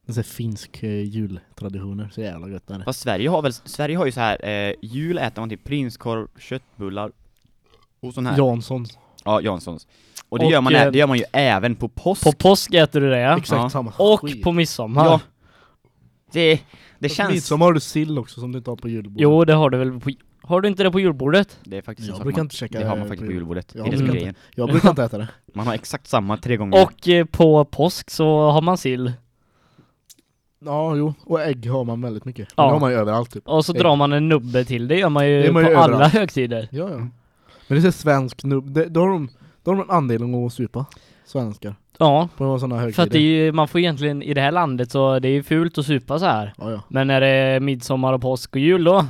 C: Det är så finsk eh, jultraditioner, så jävla gott är det.
A: Fast Sverige har väl, Sverige har ju så här eh, jul äter man typ prinskorv, köttbullar och sån här.
C: Jansson,
A: Ja, Janssons. Och det,
B: Och,
A: gör man,
B: eh,
A: det gör man ju även på påsk.
B: På påsk äter du det ja.
C: exakt
A: Ja.
C: samma
B: Och
C: skit.
B: på midsommar.
A: Ja. Det, det
C: Fast
A: känns...
C: Midsommar har du sill också som du inte har på julbordet.
B: Jo, det har du väl på... Har du inte det på julbordet?
A: Det är faktiskt
C: Jag
A: en sak
C: brukar
A: man,
C: inte käka
A: Det har man faktiskt på
C: jul.
A: julbordet.
C: Ja,
A: det
C: brukar
A: grejen.
C: Jag brukar inte äta det.
A: Man har exakt samma tre gånger.
B: Och eh, på påsk så har man sill.
C: Ja, jo. Och ägg har man väldigt mycket.
B: Ja.
C: Det har man ju överallt typ.
B: Och så
C: Ägg.
B: drar man en nubbe till. Det gör man ju
C: är man
B: på
C: ju
B: alla
C: överallt.
B: högtider.
C: Ja, ja. Men det är svensk nubb. Det, då har de, då har de en anledning att supa. Svenskar.
B: Ja,
C: På sådana högtider.
B: för att det är ju, man får egentligen i det här landet så det är ju fult att supa så här.
C: Ja, ja.
B: Men när det är midsommar och påsk och jul då?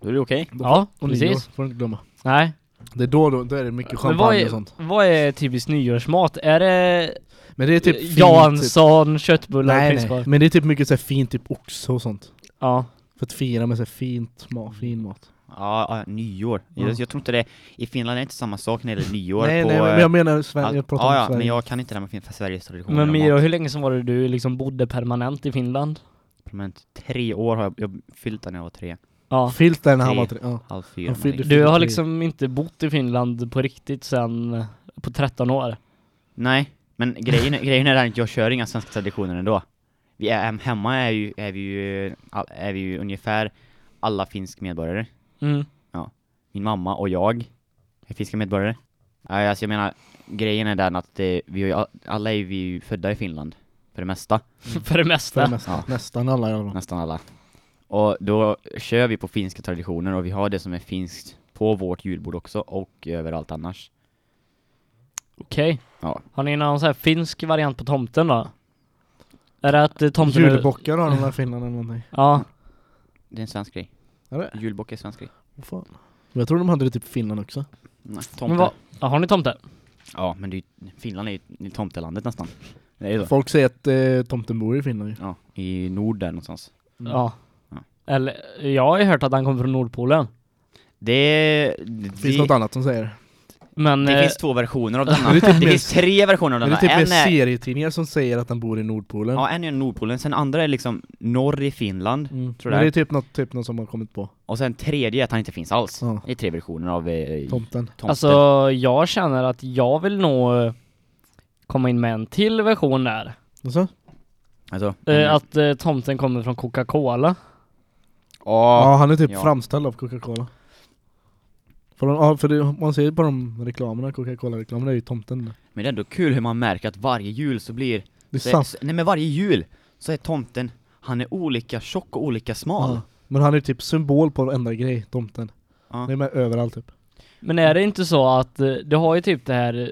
A: Då är det okej.
C: Då
B: Ja,
C: Och
B: precis.
C: nyår får du inte glömma.
B: Nej.
C: Det är då, då, då är det mycket champagne
B: vad
C: och
B: är,
C: sånt.
B: vad är typiskt nyårsmat? Är det
C: Men det är typ fint, typ.
B: Jansson, köttbullar och
C: Nej,
B: prinskorv?
C: nej. Men det är typ mycket så här fint, typ oxe och sånt.
B: Ja.
C: För att fira med så här fint mat, fin mat.
A: Ja, ja, nyår.
C: Ja.
A: Jag, jag tror inte det, i Finland är det inte samma sak när det gäller nyår
C: nej,
A: på...
C: nej, men
A: eh,
C: jag menar Sverige, jag pratar
A: ja,
C: om
A: ja,
C: Sverige.
A: men jag kan inte det här med Sveriges traditioner
B: Men Miro, hur länge sedan var det du liksom bodde permanent i Finland?
A: Men tre år har jag, jag fyllt när jag var tre.
B: Ja.
C: Fyllt när han var tre. Ja.
A: Halv fyra.
B: Du har
C: tre.
B: liksom inte bott i Finland på riktigt sen eh, på 13 år.
A: Nej, men grejen, är- grejen är att jag kör inga svenska traditioner ändå. Vi är, hem- hemma är, ju, är, vi ju, är vi ju ungefär alla finsk medborgare.
B: Mm.
A: Min mamma och jag är finska medborgare. Alltså jag menar, grejen är den att vi all- alla är vi ju födda i Finland. För det mesta.
B: För det
C: För
B: mesta.
C: det mesta.
A: Ja.
C: Nästan alla i alla fall.
A: Nästan alla. Och då kör vi på finska traditioner och vi har det som är finskt på vårt julbord också och överallt annars.
B: Okej.
A: Ja.
B: Har ni någon sån här finsk variant på tomten då? Är det att eh, tomten är...
C: Julbockar har de där i Finland eller någonting.
B: Ja.
A: Det är en svensk grej.
C: Är det?
A: Julbock är en svensk grej.
C: Vad fan. Men Jag tror de hade det typ i Finland också.
A: Nej,
B: Men
A: tomte.
B: vad... Ja, har ni tomte?
A: Ja, men det är, ju- Finland är ju tomtelandet nästan. Det är ju så.
C: Folk säger att eh, tomten bor i Finland ju.
A: Ja, i nord där någonstans.
B: Ja.
A: Ja.
B: Eller, jag har ju hört att han kommer från Nordpolen.
A: Det,
C: Finns
A: det,
C: något annat som säger
B: Men...
A: det
B: eh,
A: finns två versioner av denna.
C: Det typ
A: finns tre versioner av
C: Det är
A: denna.
C: typ
A: en är,
C: serietidningar som säger att han bor i Nordpolen.
A: ja, en är Nordpolen, sen andra är liksom norr i Finland.
C: Mm.
A: tror
C: Men
A: det
C: det
A: är.
C: typ något, typ något som har kommit på.
A: Och sen tredje är att han inte finns alls.
C: Ja.
A: Det är tre versioner av eh,
C: Tomten.
A: tomten.
B: Alltså, jag känner att jag vill nog eh, komma in med en till version där.
C: Och så?
A: alltså,
B: Eh, att eh, tomten kommer från Coca-Cola.
A: ja,
C: Ja, han är typ
A: ja.
C: framställd av Coca-Cola. För, de, ja, för det, man ser ju på de reklamerna, Coca-Cola-reklamerna är ju tomten.
A: men det är ändå kul hur man märker att varje jul så blir...
C: Det är
A: Så,
C: sant.
A: så, nej men varje jul så är tomten, han är olika tjock och olika smal.
C: Ja. Men han är typ symbol på varenda grej, tomten.
A: Ja.
C: Det är med överallt typ.
B: Men är det inte så att eh, du har ju typ det här eh,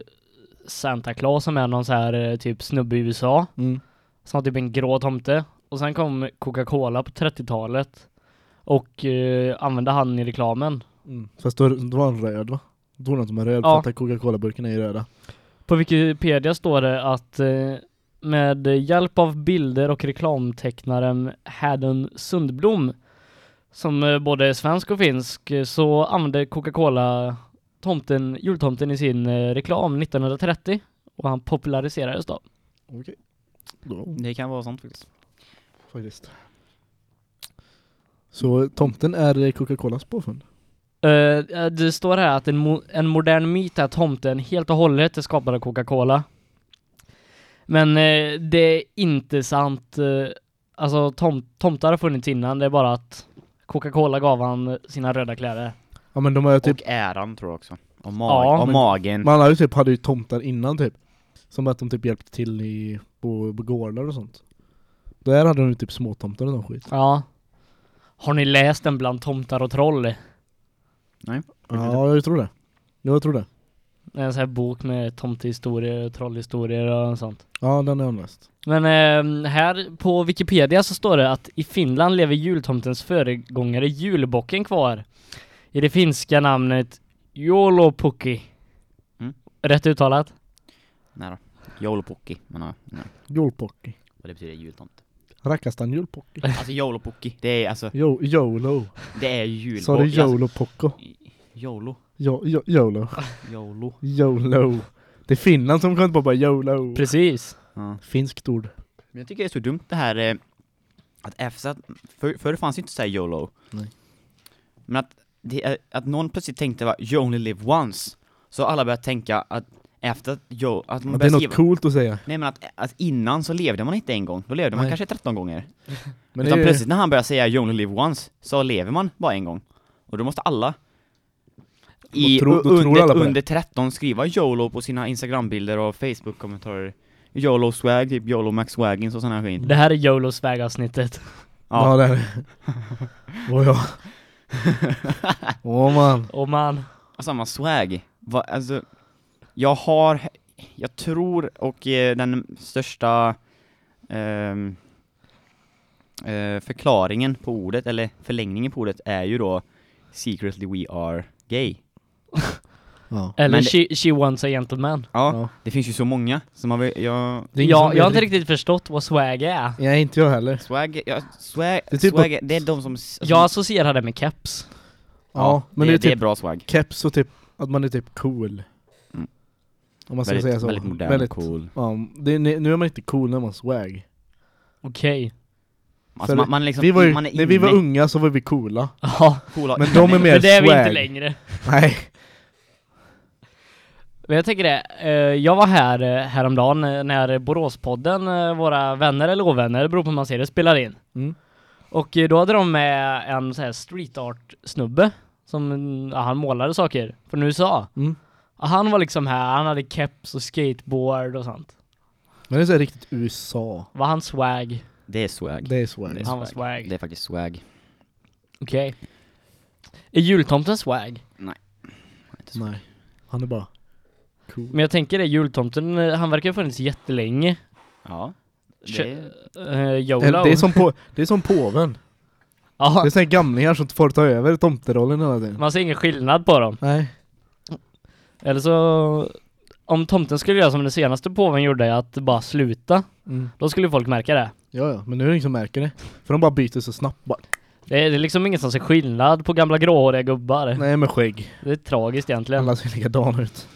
B: Santa Claus som är någon så här eh, typ snubbe i USA
C: Mm.
B: som har typ en grå tomte Och sen kom Coca-Cola på 30-talet. Och eh, använde han i reklamen.
C: Mm. Fast då, då var han röd va? Då var han som är röd
B: Ja.
C: för att Coca-Cola-burken är röda.
B: På Wikipedia står det att eh, med hjälp av bilder och reklamtecknaren Haddon Sundblom som eh, både är svensk och finsk eh, så använde Coca-Cola tomten, jultomten i sin eh, reklam 1930 och han populariserades då.
C: Okej. Då,
A: Det kan vara sånt faktiskt.
C: faktiskt. Så tomten är Coca-Colas påfund?
B: Eh, det står här att en, mo- en modern myt är att tomten helt och hållet är skapad av Coca-Cola. Men eh, det är inte sant. Eh, alltså tom- tomtar har funnits innan, det är bara att Coca-Cola gav han sina röda kläder.
C: Ja men de har ju typ,
A: Och äran tror jag också. Och, mag-
B: Ja,
A: och
C: men-
A: magen.
C: man har ju typ, hade ju tomtar innan typ. Som att de typ hjälpte till i, på, på gårdar och sånt. Där hade de ju typ småtomtar och sån skit.
B: Ja. Har ni läst den bland tomtar och troll?
C: Ja, jag tror det. Ja, jag tror det.
B: Är en sån här bok med tomtehistorier och trollhistorier och sånt.
C: Ja, den har jag läst.
B: Men eh, här på Wikipedia så står det att i Finland lever jultomtens föregångare julbocken kvar. I det finska namnet Jolopukki.
A: Mm.
B: Rätt uttalat?
A: Nej då. Joulupukki. Men ja, nej. Det betyder jultomte.
C: Rackastan julpocki.
A: Alltså Joulupukki. Det är alltså,
C: Jo, YOLO.
A: det är julbock.
C: Sa du
A: Alltså,
C: YOLO Poco?
A: Jolo.
C: Jo, jo, YOLO.
A: Jolo.
C: YOLO. Det är Finland som kommer på bara YOLO.
B: Precis.
A: Ja.
C: Finskt ord.
A: Men jag tycker det är så dumt det här eh, att efter att, för, förr fanns ju inte såhär YOLO.
C: Nej.
A: Men att, det är, att någon plötsligt tänkte va, you only live once. Så alla började tänka att efter att, yo, att man
C: det är något coolt att säga.
A: Nej men att, att innan så levde man inte en gång, då levde man
C: Nej.
A: kanske 13 gånger.
C: Men
A: Utan
C: det
A: plötsligt när han börjar säga you only live once, så lever man bara en gång. Och då måste alla i,
C: då
A: under,
C: tror alla
A: under 13 skriva YOLO på sina Instagram-bilder och Facebook-kommentarer. YOLO swag, typ YOLO max waggins och sådana här skit.
B: Det här är Jolos vägavsnittet.
C: ja.
A: Ja.
C: det är det. Åh ja. Åh man.
B: Och man,
A: Och samma swag. Va, alltså, jag har, jag tror, och eh, den största eh, förklaringen på ordet, eller förlängningen på ordet, är ju då Secretly we are gay.
C: Ja.
B: eller
A: det-
B: she, she wants a gentleman.
A: Ja,
C: Ja.
A: det finns ju så många som har, jag,
C: Det
B: Ja,
C: som
B: jag har inte riktigt förstått vad swag är.
C: Ja, inte jag heller.
A: swag, ja, swag,
C: Det är typ
A: swag, det är de som, alltså,
B: Jag associerar det med keps.
C: Ja, men
A: det,
C: det är
A: det är
C: typ
A: bra swag.
C: keps och typ att man är typ cool. Om man ska
A: Väldigt,
C: säga så.
A: väldigt modern,
C: Väldigt-
A: cool.
C: Ja, det nu är man inte cool när man swag.
B: Okej.
A: Alltså
C: För
A: man, man är liksom,
C: vi var ju,
A: man är
C: när vi var unga så var vi coola.
B: Ja,
A: coola.
C: Men de är mer
B: men det är vi inte
C: swag.
B: längre.
C: Nej.
B: Men jag tänker det, eh, jag var här eh, häromdagen eh, när Boråspodden, våra vänner eller ovänner, beror på hur man ser det, spelar in.
C: Mm.
B: Och då hade de med en så här street art snubbe som, ja, han målade saker från USA.
C: Mm.
B: Han var liksom här, han hade keps och skateboard och sånt.
C: Men det är så riktigt USA.
B: Var han swag?
A: Det är swag.
C: Det är swag.
A: Det är
B: Han var swag.
A: Det är faktiskt swag.
B: Okej. Är jultomten swag?
A: Inte swag.
C: Nej. Han är bara cool.
B: Men jag tänker det, jultomten, eh, han verkar ha funnits jättelänge.
A: Ja.
B: Kö-
A: Det,
B: eh, YOLO.
C: Eller, det, är som på, det är som påven.
B: Ja,
C: Det är här gamlingar som får ta över tomterollen hela tiden.
B: man ser ingen skillnad på dem.
C: Nej.
B: Eller så, om tomten skulle göra som den senaste påven gjorde, att bara sluta,
C: Mm.
B: då skulle folk märka det.
C: Ja, ja, men nu är det ingen som märker det. För de bara byter så snabbt bara.
B: Det är, det är liksom ingen som ser skillnad på gamla gråhåriga gubbar.
C: Nej, med skägg.
B: Det är tragiskt egentligen.
C: Alla ser likadana ut.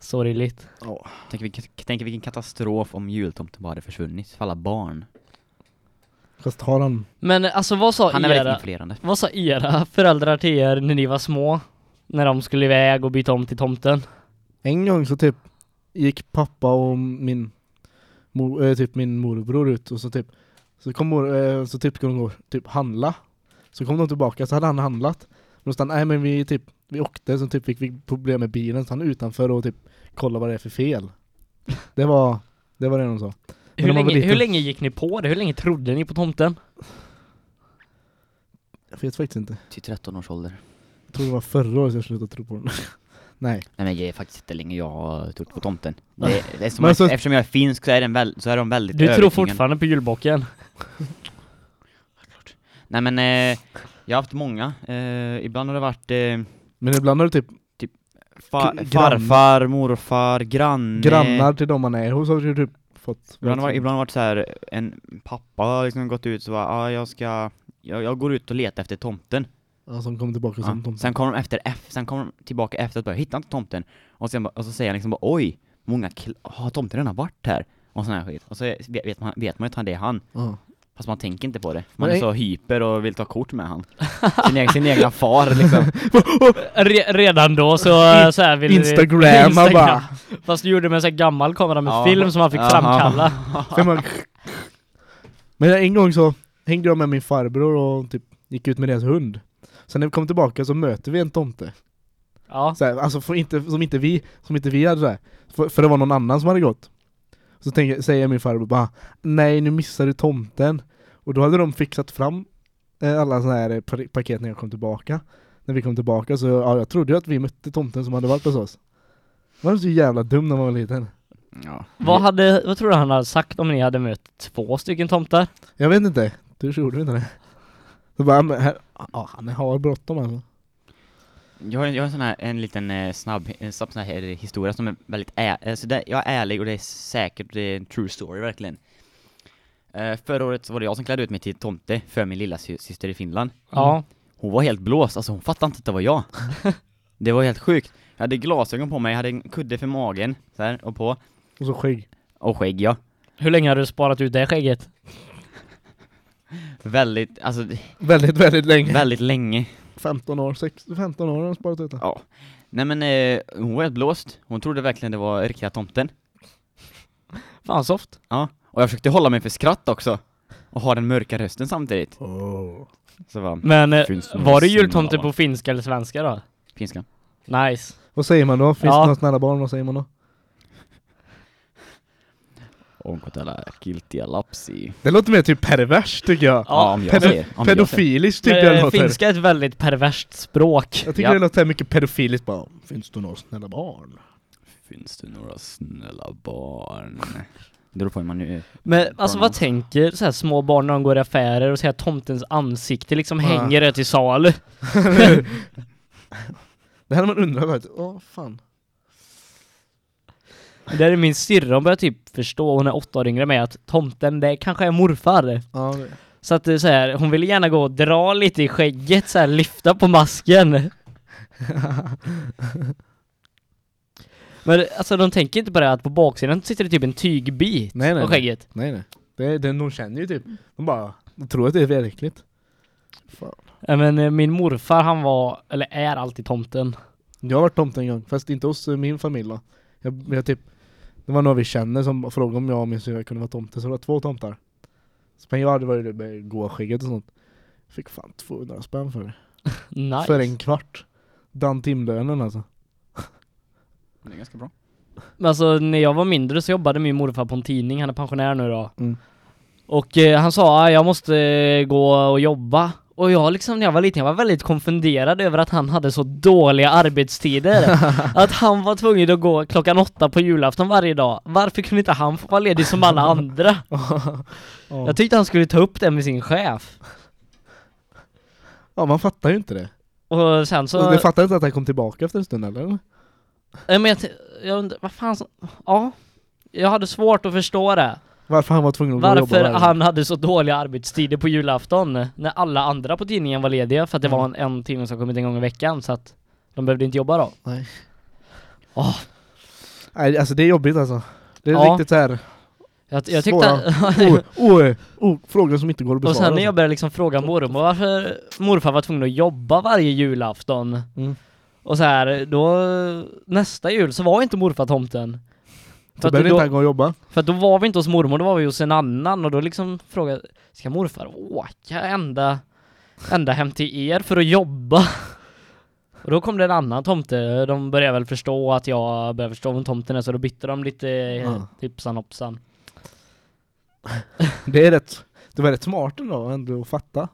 B: Sorgligt.
C: Ja.
A: tänk, vilken, tänk vilken katastrof om jultomten bara hade försvunnit för alla barn.
C: Fast har han...
B: Men alltså vad sa
A: Han är väldigt
B: era,
A: influerande.
B: vad sa era föräldrar till er när ni var små? När de skulle iväg och byta om till tomten?
C: En gång så typ gick pappa och min mor, eh, typ min morbror ut och så typ så kom mor, eh, så typ skulle de gå typ handla. Så kom de tillbaka så hade han handlat. Men stannade, nej men vi typ vi åkte så typ fick vi problem med bilen så han är utanför och typ kolla vad det är för fel. Det var det var det de sa.
B: Hur länge,
C: lite-
B: hur länge gick ni på det? Hur länge trodde ni på tomten?
C: Jag vet faktiskt inte.
A: Till 13 års ålder.
C: Tror det var förra året jag slutade tro på den. Nej.
A: Nej men det är faktiskt inte länge jag har trott på tomten. Det, det är som
C: alltså-
A: eftersom jag är finsk så är, den väl, så är de väldigt
B: Du tror fortfarande på julbocken?
A: Nej men, eh, jag har haft många. Eh, ibland har det varit eh,
C: Men ibland har det typ
A: fa-
C: Grann-
A: farfar, morfar, granne.
C: grannar till de man är hos har ju typ fått...
A: Ibland har, ibland har det varit så här, en pappa har liksom gått ut så bara, ah, jag ska, jag, jag går ut och letar efter tomten.
C: Ja, som kommer tillbaka
A: Ja.
C: som tomte.
A: Sen kommer de efter F, sen kommer de tillbaka efter att bara, jag hittar inte tomten. Och, sen, och så säger han liksom bara, oj, många har tomten redan varit här? Och sån här skit. Och så vet man, vet man ju att det är han.
C: Ja.
A: Fast man tänker inte på det. Man
C: Men
A: är så hyper och vill ta kort med han. Sin, egen, sin egna far liksom.
B: Re redan då så, så här vill
C: Instagramma bara.
B: Fast du gjorde med en sån här gammal kamera med
A: Ja.
B: film som man fick
A: Aha.
B: framkalla.
C: Men en gång så hängde jag med min farbror och typ gick ut med deras hund. Sen när vi kom tillbaka så möter vi en tomte.
B: Ja.
C: Så här, alltså för inte, som inte vi, som inte vi hade så här. För, för det var någon annan som hade gått. Så tänker, säger min farbror bara Nej nu missade du tomten. Och då hade de fixat fram eh, alla såna här eh, pa- paket när jag kom tillbaka. När vi kom tillbaka så ja, jag trodde ju att vi mötte tomten som hade varit hos oss. Man var så jävla dum när man var liten.
A: Ja.
B: Vad, hade, vad tror du han hade sagt om ni hade mött två stycken tomtar?
C: Jag vet inte, du gjorde inte det. Så bara, här, ja, han har bråttom alltså.
A: Jag har, jag har en sån här, en liten eh, snabb, en snabb sån här historia som är väldigt ä, alltså det, jag är ärlig och det är säkert, det är en true story verkligen. Eh, förra året så var det jag som klädde ut mig till tomte för min lilla sy- syster i Finland.
B: Ja.
A: Hon var helt blåst, alltså hon fattade inte att det var jag. det var helt sjukt. Jag hade glasögon på mig, jag hade en kudde för magen, så här, och på.
C: Och så skägg.
A: Och skägg ja.
B: Hur länge har du sparat ut det skägget?
A: Väldigt, alltså
C: Väldigt, väldigt länge.
A: väldigt länge.
C: 15 år, 6, 15 år har han sparat ut det.
A: Ja. Nej men eh, hon var helt blåst. Hon trodde verkligen det var riktiga tomten.
B: Fan soft.
A: Ja. Och jag försökte hålla mig för skratt också. Och ha den mörka rösten samtidigt.
C: Oh.
A: Så var
B: Men eh,
A: Finns det
B: var det jultomte på
A: va?
B: finska eller svenska då?
A: finska.
B: Nice.
C: Vad säger man då? Finns
B: Ja.
C: det några snälla barn? Vad säger man då?
A: Onko täällä kilttiä lapsia?
C: Det låter mer typ pervers tycker jag.
A: Ja, om jag
C: pedo-.
A: Om säger.
C: Pedofiliskt tycker jag det låter.
B: finska är ett väldigt perverst språk.
C: Jag tycker
A: Ja.
C: det låter mycket pedofiliskt bara. Finns det några snälla barn?
A: Finns det några snälla barn? Det på hur man nu...
B: Men alltså vad tänker så här små barn när de går i affärer och ser att tomtens ansikte liksom
C: Ja.
B: hänger där till salu?
C: Det hade man faktiskt. Åh fan.
B: Där är min syrra, hon börjar typ förstå, hon är åtta år yngre mig, att tomten det kanske är morfar.
C: Ja, det-
B: Så att så här, hon vill gärna gå och dra lite i skägget så här, lyfta på masken. Men alltså de tänker inte på det att på baksidan sitter det typ en tygbit
C: Nej, nej,
B: på skägget.
C: nej nej. Det, det, de känner ju typ. De bara. De tror att det är äckligt. Fan.
B: Men eh, min morfar han var, eller är alltid tomten.
C: Jag har varit tomte en gång, fast inte hos eh, min familj då. Jag, jag typ, det var några vi känner som frågade om jag och min syrra kunde vara tomte, så det var två tomtar. Så men jag hade varit det med gåskägget och sånt. Fick fan 200 spänn för det.
B: Nice.
C: För en kvart. Den timlönen alltså.
A: Det är ganska bra.
B: Men alltså när jag var mindre så jobbade min morfar på en tidning, han är pensionär nu då.
C: Mm.
B: Och eh, han sa "Ah, jag måste eh, gå och jobba. Och jag liksom när jag var liten, jag var väldigt konfunderad över att han hade så dåliga arbetstider. att han var tvungen att gå klockan åtta på julafton varje dag. Varför kunde inte han få vara ledig som alla andra?
C: ja.
B: Jag tyckte han skulle ta upp det med sin chef.
C: ja, man fattar ju inte det.
B: Och sen så...
C: Du fattar inte att han kom tillbaka efter en stund eller?
B: Nej, men jag, jag undrar, vad fan så... Ja. Jag hade svårt att förstå det.
C: Varför han var tvungen att och jobba
B: Varför han hade så dåliga arbetstider på julafton när alla andra på tidningen var lediga för att det
C: Mm.
B: var en, en tidning som kommit en gång i veckan så att de behövde inte jobba då.
C: Nej.
B: Åh.
C: Nej, alltså det är jobbigt alltså. Det är
B: Ja.
C: riktigt så här.
B: Jag, jag tyckte...
C: Oh, oh, oh, frågor som inte går att besvara.
B: och sen när
C: alltså.
B: jag började liksom fråga mormor varför morfar var tvungen att jobba varje julafton.
C: Mm.
B: Och så här, då nästa jul så var inte morfar tomten. För
C: behöver
B: då,
C: inte han gå och jobba.
B: för då var vi inte hos mormor, då var vi hos en annan och då liksom frågade Ska morfar åka ända, ända hem till er för att jobba? Och då kom det en annan tomte, de började väl förstå att jag började förstå vem tomten är så då bytte de lite
C: Ja.
B: hipsan hoppsan.
C: Det är rätt. Det var rätt smart ändå, ändå att fatta.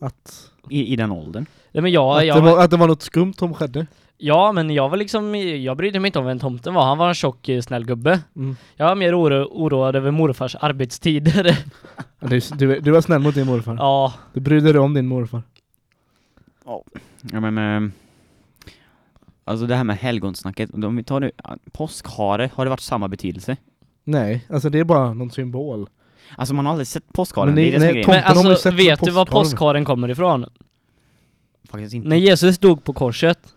C: Att,
A: I, i den åldern.
B: Nej, men jag,
C: att,
B: jag,
C: det var, att det var något skumt som skedde.
B: Ja men jag var liksom, jag brydde mig inte om vem tomten var, han var en tjock eh, snäll gubbe.
C: Mm.
B: Jag var mer oro, oroad över morfars arbetstider.
C: Ja, Du, du, du var snäll mot din morfar.
B: ja,
C: Du brydde dig om din morfar.
A: Ja men eh, Alltså det här med helgonsnacket, om vi tar nu, ja, påskhare, har det varit samma betydelse?
C: Nej, alltså det är bara någon symbol.
A: Alltså man har aldrig sett påskharen,
C: Men
A: det
C: det-
A: är det som är
C: nej,
B: men alltså vet du var påskharen kommer ifrån?
A: Faktiskt inte.
B: När Jesus dog på korset
A: Ja.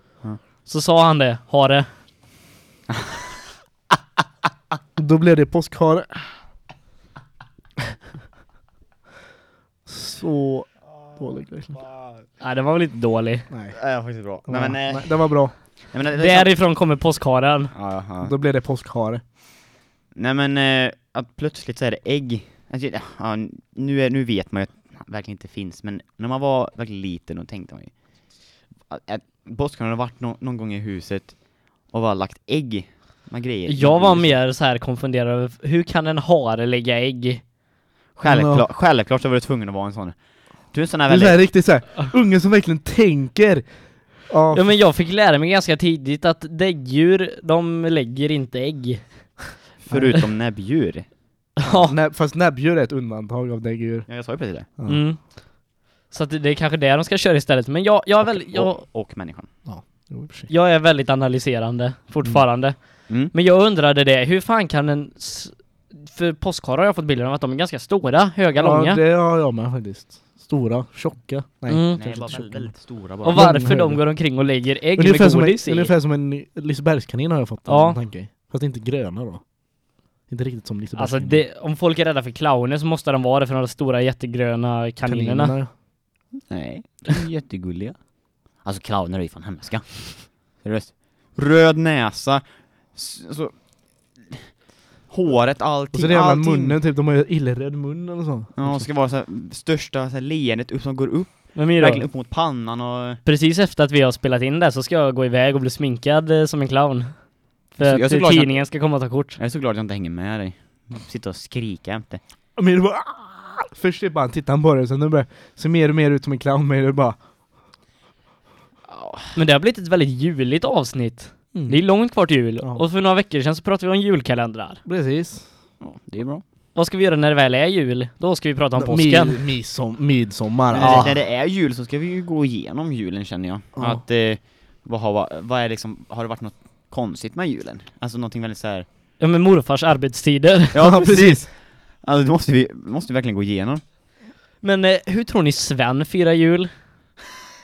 B: Så sa han det, hare.
C: Då blev det påskhare. Så dålig verkligen.
B: Nej, den var väl inte dålig.
C: Nej.
A: Det är faktiskt bra. Nej, men, eh,
C: nej, det var bra.
A: nej, men det, det är.
B: Därifrån kommer påskharen.
A: Ja, ja.
C: Då blev det påskhare.
A: Nej men eh, att plötsligt så är det ägg. Alltså, ja, nu, är, nu vet man ju att det verkligen inte finns, men när man var verkligen liten och tänkte man ju att, att påskharen har varit nå- någon gång i huset och bara lagt ägg med grejer.
B: Jag var mer så här konfunderad över hur kan en hare lägga ägg?
A: Självklart, självklart så var du tvungen att vara en sån. Du är en sån här
C: Det är så
A: väldigt...
C: här riktigt unge som verkligen tänker. Ja,
B: Ja men jag fick lära mig ganska tidigt att däggdjur, de lägger inte ägg.
A: Förutom näbbdjur.
B: Ja.
C: nä, fast näbbdjur är ett undantag av däggdjur.
A: Ja, jag sa ju precis det.
C: Ja.
B: Mm. Så att det är kanske det de ska köra istället. Men jag, jag, är, väldigt, jag,
A: och, och människan.
C: Sig.
B: jag är väldigt analyserande fortfarande.
A: Mm.
B: Men jag undrade det, hur fan kan en... För påskharar har jag fått bilden av att de är ganska stora, höga, långa.
C: Ja, det har jag med faktiskt. Stora, tjocka. Nej,
B: Mm.
A: Nej, bara väldigt,
C: tjocka.
A: väldigt stora bara.
B: Och varför
C: Långhöga.
B: de går omkring och lägger ägg
C: Ungefär
B: med
C: som, en,
B: godis i.
C: ungefär som en Lisebergskanin har jag fått
B: Ja.
C: en tanke. Fast inte gröna då. Inte riktigt som
B: Alltså
C: Lisebergskanin.
B: det, om folk är rädda för clowner så måste de vara det för de stora jättegröna kaninerna.
A: Nej, de är jättegulliga. Alltså clowner är ju fan hemska. Seriöst. Röd näsa, s- så... Håret,
C: Och
A: allting,
C: så det jävla
A: allting.
C: munnen, typ, de har ju illröd mun eller så.
A: Ja, och ska vara så här, största så här, leendet upp som går upp,
B: Men Miro,
A: verkligen upp mot pannan och...
B: precis efter att vi har spelat in det så ska jag gå iväg och bli sminkad eh, som en clown. För
A: Jag är
B: att
A: så glad att jag-
B: tidningen ska komma och ta kort.
A: Jag är så glad att jag inte hänger med dig. Sitta och skrika jämte.
C: Det bara "Ah!" Först är bara tittar han på det, sen det bara ser mer och mer ut som en clown, men det bara
B: Men det har blivit ett väldigt juligt avsnitt.
C: mm.
B: Det är långt kvar till jul.
C: Ja.
B: Och för några veckor sedan så pratade vi om julkalendrar.
C: Precis.
A: Ja, det är bra.
B: Vad ska vi göra när det väl är jul? Då ska vi prata om påsken.
C: Mid, midsom, midsommar. Ja.
A: när, det, när det är jul så ska vi ju gå igenom julen känner jag.
C: Ja.
A: Att, eh, vad, har, vad är liksom, har det varit något konstigt med julen? Alltså någonting väldigt så här.
B: Ja men morfars arbetstider.
C: Ja, precis.
A: Alltså det måste vi, måste vi verkligen gå igenom.
B: Men eh, hur tror ni Sven firar jul?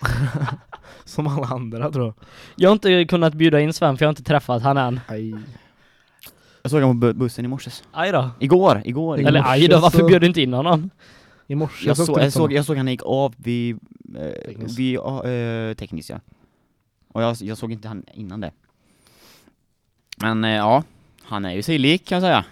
C: Som alla andra tror jag.
B: Jag har inte kunnat bjuda in Sven för jag har inte träffat han än.
C: Aj.
A: Jag såg honom på bu- bussen i morse.
B: Aj då.
A: Igår, igår.
C: I.
B: Eller
C: morse
B: aj då, varför
C: så-
B: bjöd du inte in honom?
C: I morse
A: Jag,
C: så
A: såg,
C: skulle
A: jag, såg,
C: jag
A: såg han gick av vid, eh,
C: Teknis.
A: vid eh, tekniskt ja. Och jag, jag såg inte han innan det. Men eh, ja, han är ju sig lik kan jag säga.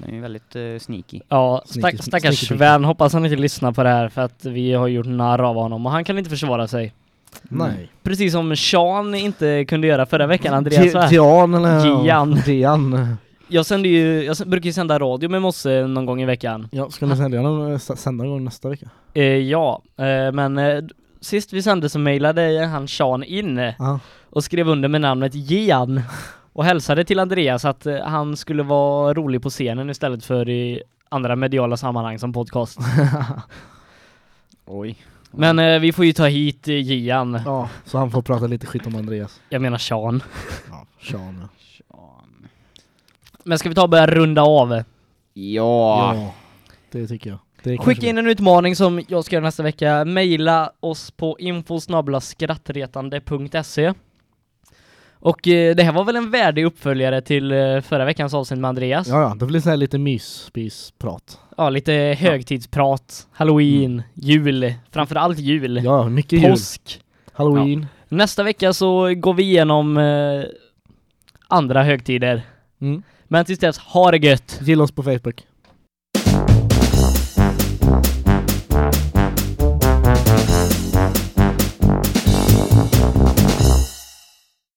A: Han är ju väldigt eh, sneaky.
B: Ja,
C: Sneaky,
B: stack, stackars
C: sneaky.
B: Sven, hoppas han inte lyssnar på det här för att vi har gjort narr av honom och han kan inte försvara sig.
C: Nej.
B: Precis som Sean inte kunde göra förra veckan, Andreas?
C: Gian eller?
B: Gian.
C: Gian.
B: Jag sänder ju, jag brukar ju sända radio med Mosse någon gång i veckan.
C: Ja, ska ni sända den eh, sända gång nästa vecka?
B: Eh, ja, eh, men eh, sist vi sände så mejlade han Sean in
C: Ja.
B: och skrev under med namnet Gian och hälsade till Andreas att eh, han skulle vara rolig på scenen istället för i andra mediala sammanhang som podcast.
A: Oj.
B: Men eh, vi får ju ta hit eh, Gian,
C: ja, så han får prata lite skit om Andreas.
B: jag menar Sean.
C: Ja, Sean ja.
A: Sean.
B: Men ska vi ta och börja runda av?
A: Ja.
C: Ja, det tycker jag. Det
B: Skicka in en utmaning som jag ska göra nästa vecka. Maila oss på info.skrattretande.se Och eh, det här var väl en värdig uppföljare till eh, förra veckans avsnitt med Andreas?
C: Ja, ja, det blir så här lite myspis-prat.
B: Ja, lite högtidsprat, halloween, jul, framförallt jul,
C: Ja, mycket jul.
B: påsk.
C: Halloween.
B: Nästa vecka så går vi igenom eh, andra högtider.
C: Mm.
B: Men tills dess, ha det gött!
C: Gilla oss på Facebook.